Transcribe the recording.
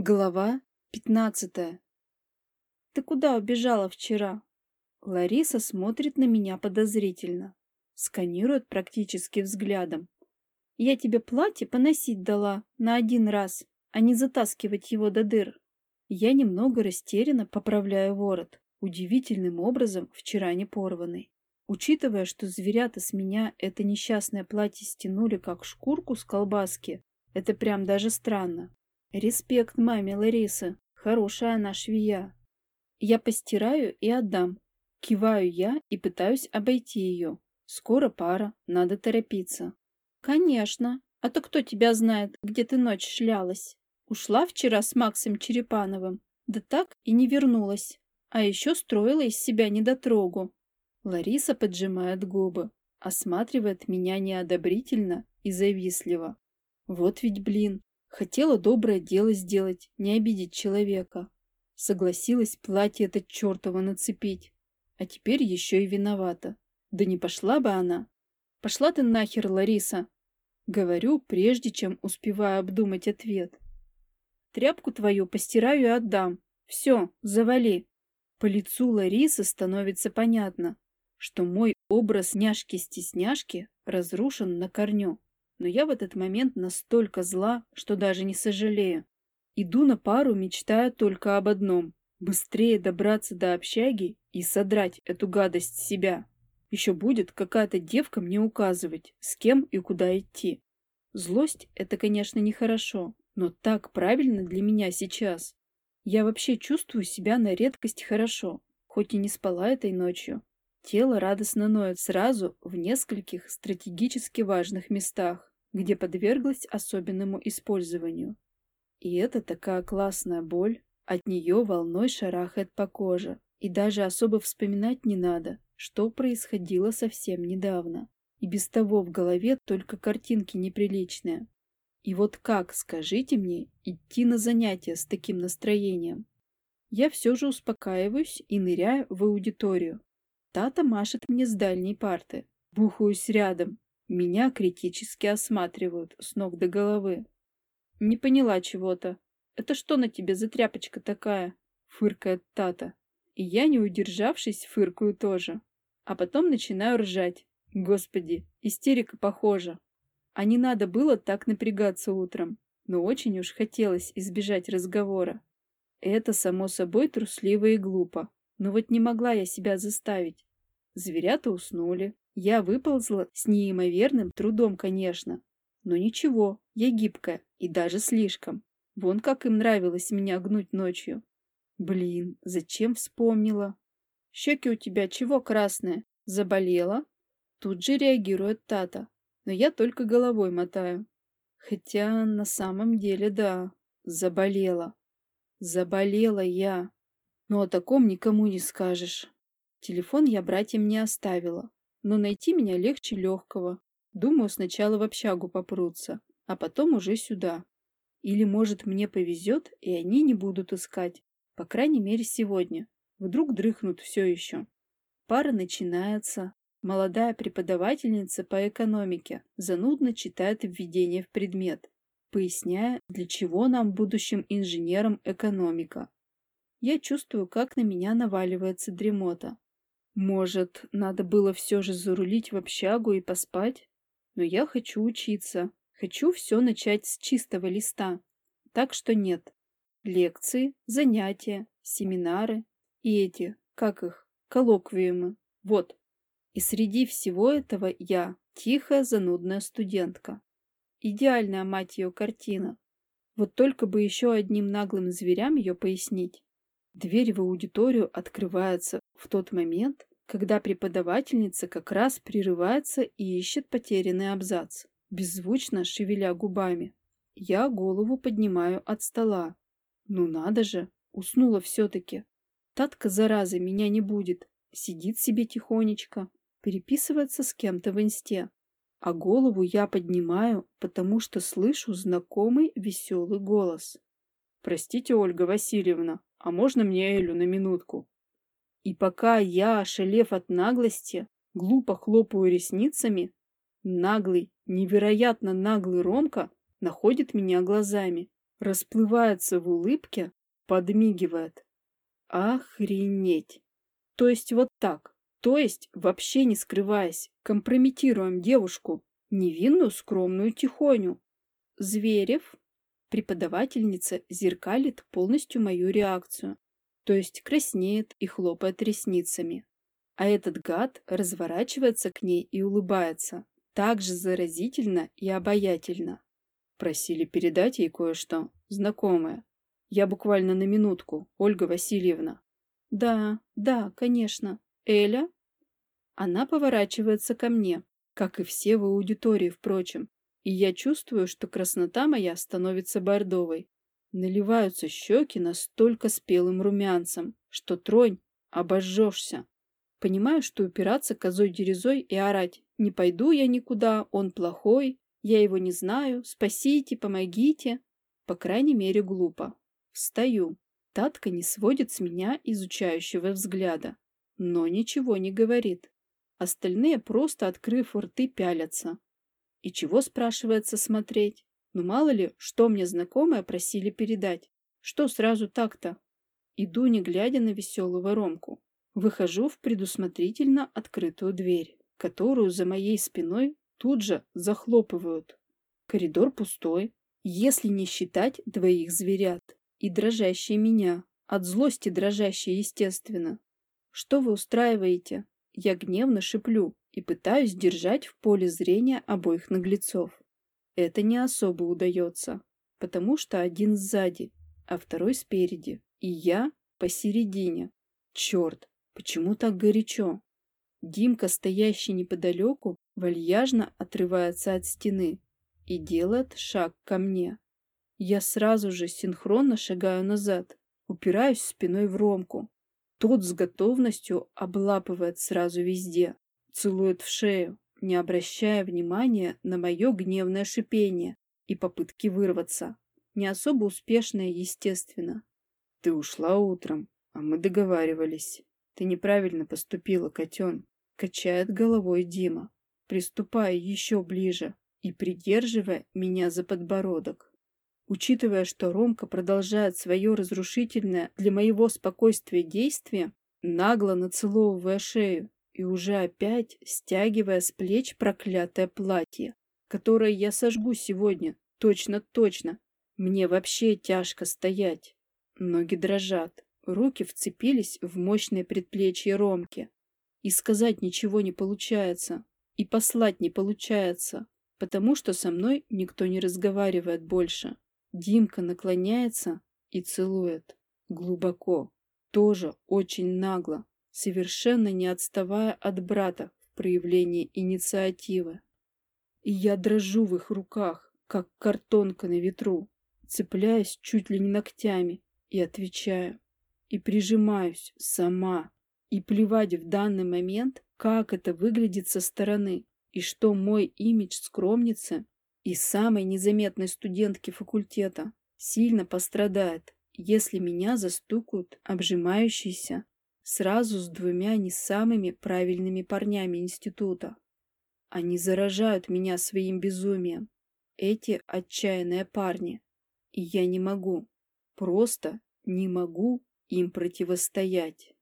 Глава пятнадцатая. Ты куда убежала вчера? Лариса смотрит на меня подозрительно, сканирует практически взглядом. Я тебе платье поносить дала на один раз, а не затаскивать его до дыр. Я немного растерянно поправляю ворот, удивительным образом вчера не порванный. Учитывая, что зверята с меня это несчастное платье стянули как шкурку с колбаски, это прям даже странно. Респект маме Ларисы. Хорошая она швея. Я постираю и отдам. Киваю я и пытаюсь обойти ее. Скоро пара, надо торопиться. Конечно. А то кто тебя знает, где ты ночь шлялась? Ушла вчера с Максом Черепановым, да так и не вернулась. А еще строила из себя недотрогу. Лариса поджимает губы, осматривает меня неодобрительно и завистливо. Вот ведь, блин, Хотела доброе дело сделать, не обидеть человека. Согласилась платье это чертово нацепить. А теперь еще и виновата. Да не пошла бы она. Пошла ты нахер, Лариса. Говорю, прежде чем успеваю обдумать ответ. Тряпку твою постираю и отдам. Все, завали. По лицу Ларисы становится понятно, что мой образ няшки-стесняшки разрушен на корню но я в этот момент настолько зла, что даже не сожалею. Иду на пару, мечтая только об одном — быстрее добраться до общаги и содрать эту гадость с себя. Еще будет какая-то девка мне указывать, с кем и куда идти. Злость — это, конечно, нехорошо, но так правильно для меня сейчас. Я вообще чувствую себя на редкость хорошо, хоть и не спала этой ночью. Тело радостно ноет сразу в нескольких стратегически важных местах где подверглась особенному использованию. И это такая классная боль, от нее волной шарахает по коже, и даже особо вспоминать не надо, что происходило совсем недавно. И без того в голове только картинки неприличные. И вот как, скажите мне, идти на занятия с таким настроением? Я все же успокаиваюсь и ныряю в аудиторию. Тата машет мне с дальней парты. Бухаюсь рядом, меня критически осматривают с ног до головы. Не поняла чего-то. Это что на тебе за тряпочка такая? Фыркает Тата. И я, не удержавшись, фыркаю тоже. А потом начинаю ржать. Господи, истерика похожа. А не надо было так напрягаться утром. Но очень уж хотелось избежать разговора. Это, само собой, трусливо и глупо. Но вот не могла я себя заставить. Зверята уснули. Я выползла с неимоверным трудом, конечно. Но ничего, я гибкая, и даже слишком. Вон как им нравилось меня гнуть ночью. Блин, зачем вспомнила? Щеки у тебя чего красные? Заболела? Тут же реагирует Тата. Но я только головой мотаю. Хотя на самом деле да, заболела. Заболела я. Но о таком никому не скажешь. Телефон я братьям не оставила но найти меня легче легкого. Думаю, сначала в общагу попрутся, а потом уже сюда. Или, может, мне повезет, и они не будут искать. По крайней мере, сегодня. Вдруг дрыхнут все еще. Пара начинается. Молодая преподавательница по экономике занудно читает введение в предмет, поясняя, для чего нам, будущим инженерам, экономика. Я чувствую, как на меня наваливается дремота. Может, надо было все же зарулить в общагу и поспать? Но я хочу учиться. Хочу все начать с чистого листа. Так что нет. Лекции, занятия, семинары и эти, как их, коллоквиумы. Вот. И среди всего этого я, тихая, занудная студентка. Идеальная, мать ее, картина. Вот только бы еще одним наглым зверям ее пояснить. Дверь в аудиторию открывается в тот момент, когда преподавательница как раз прерывается и ищет потерянный абзац, беззвучно шевеля губами. Я голову поднимаю от стола. Ну надо же, уснула все-таки. Татка, зараза, меня не будет. Сидит себе тихонечко, переписывается с кем-то в инсте. А голову я поднимаю, потому что слышу знакомый веселый голос. «Простите, Ольга Васильевна, а можно мне Элю на минутку?» И пока я, ошалев от наглости, глупо хлопаю ресницами, наглый, невероятно наглый Ромка находит меня глазами расплывается в улыбке, подмигивает. Охренеть! То есть вот так, то есть вообще не скрываясь, компрометируем девушку, невинную скромную тихоню. Зверев, преподавательница, зеркалит полностью мою реакцию, то есть краснеет и хлопает ресницами. А этот гад разворачивается к ней и улыбается, так же заразительно и обаятельно. Просили передать ей кое-что, знакомое. Я буквально на минутку, Ольга Васильевна. Да, да, конечно. Эля? Она поворачивается ко мне, как и все в аудитории, впрочем, и я чувствую, что краснота моя становится бордовой. Наливаются щеки настолько спелым румянцем, что тронь, обожжешься. Понимаю, что упираться козой-дерезой и орать «не пойду я никуда, он плохой, я его не знаю, спасите, помогите», по крайней мере, глупо. Встаю. Татка не сводит с меня изучающего взгляда, но ничего не говорит. Остальные просто, открыв рты, пялятся. И чего, спрашивается, смотреть? Ну мало ли, что мне знакомые просили передать. Что сразу так-то? Иду, не глядя на веселого Ромку. Выхожу в предусмотрительно открытую дверь, которую за моей спиной тут же захлопывают. Коридор пустой, если не считать двоих зверят и дрожащей меня, от злости дрожащей, естественно. Что вы устраиваете? Я гневно шиплю и пытаюсь держать в поле зрения обоих наглецов. Это не особо удается, потому что один сзади, а второй спереди, и я посередине. Черт, почему так горячо? Димка, стоящий неподалеку, вальяжно отрывается от стены и делает шаг ко мне. Я сразу же синхронно шагаю назад, упираюсь спиной в Ромку, тот с готовностью облапывает сразу везде, целует в шею, не обращая внимания на мое гневное шипение и попытки вырваться. Не особо успешное, естественно. Ты ушла утром, а мы договаривались. Ты неправильно поступила, котен. Качает головой Дима, приступая еще ближе и придерживая меня за подбородок. Учитывая, что Ромка продолжает свое разрушительное для моего спокойствия действие, нагло нацеловывая шею и уже опять стягивая с плеч проклятое платье, которое я сожгу сегодня, точно-точно. Мне вообще тяжко стоять. Ноги дрожат, руки вцепились в мощное предплечье Ромки. И сказать ничего не получается, и послать не получается, потому что со мной никто не разговаривает больше. Димка наклоняется и целует. Глубоко. Тоже очень нагло. Совершенно не отставая от брата в проявлении инициативы. И я дрожу в их руках, как картонка на ветру, цепляясь чуть ли не ногтями, и отвечаю. И прижимаюсь сама. И плевать в данный момент, как это выглядит со стороны, и что мой имидж скромницы и самой незаметной студентки факультета сильно пострадает, если меня застукают обжимающиеся сразу с двумя не самыми правильными парнями института. Они заражают меня своим безумием, эти отчаянные парни, и я не могу, просто не могу им противостоять.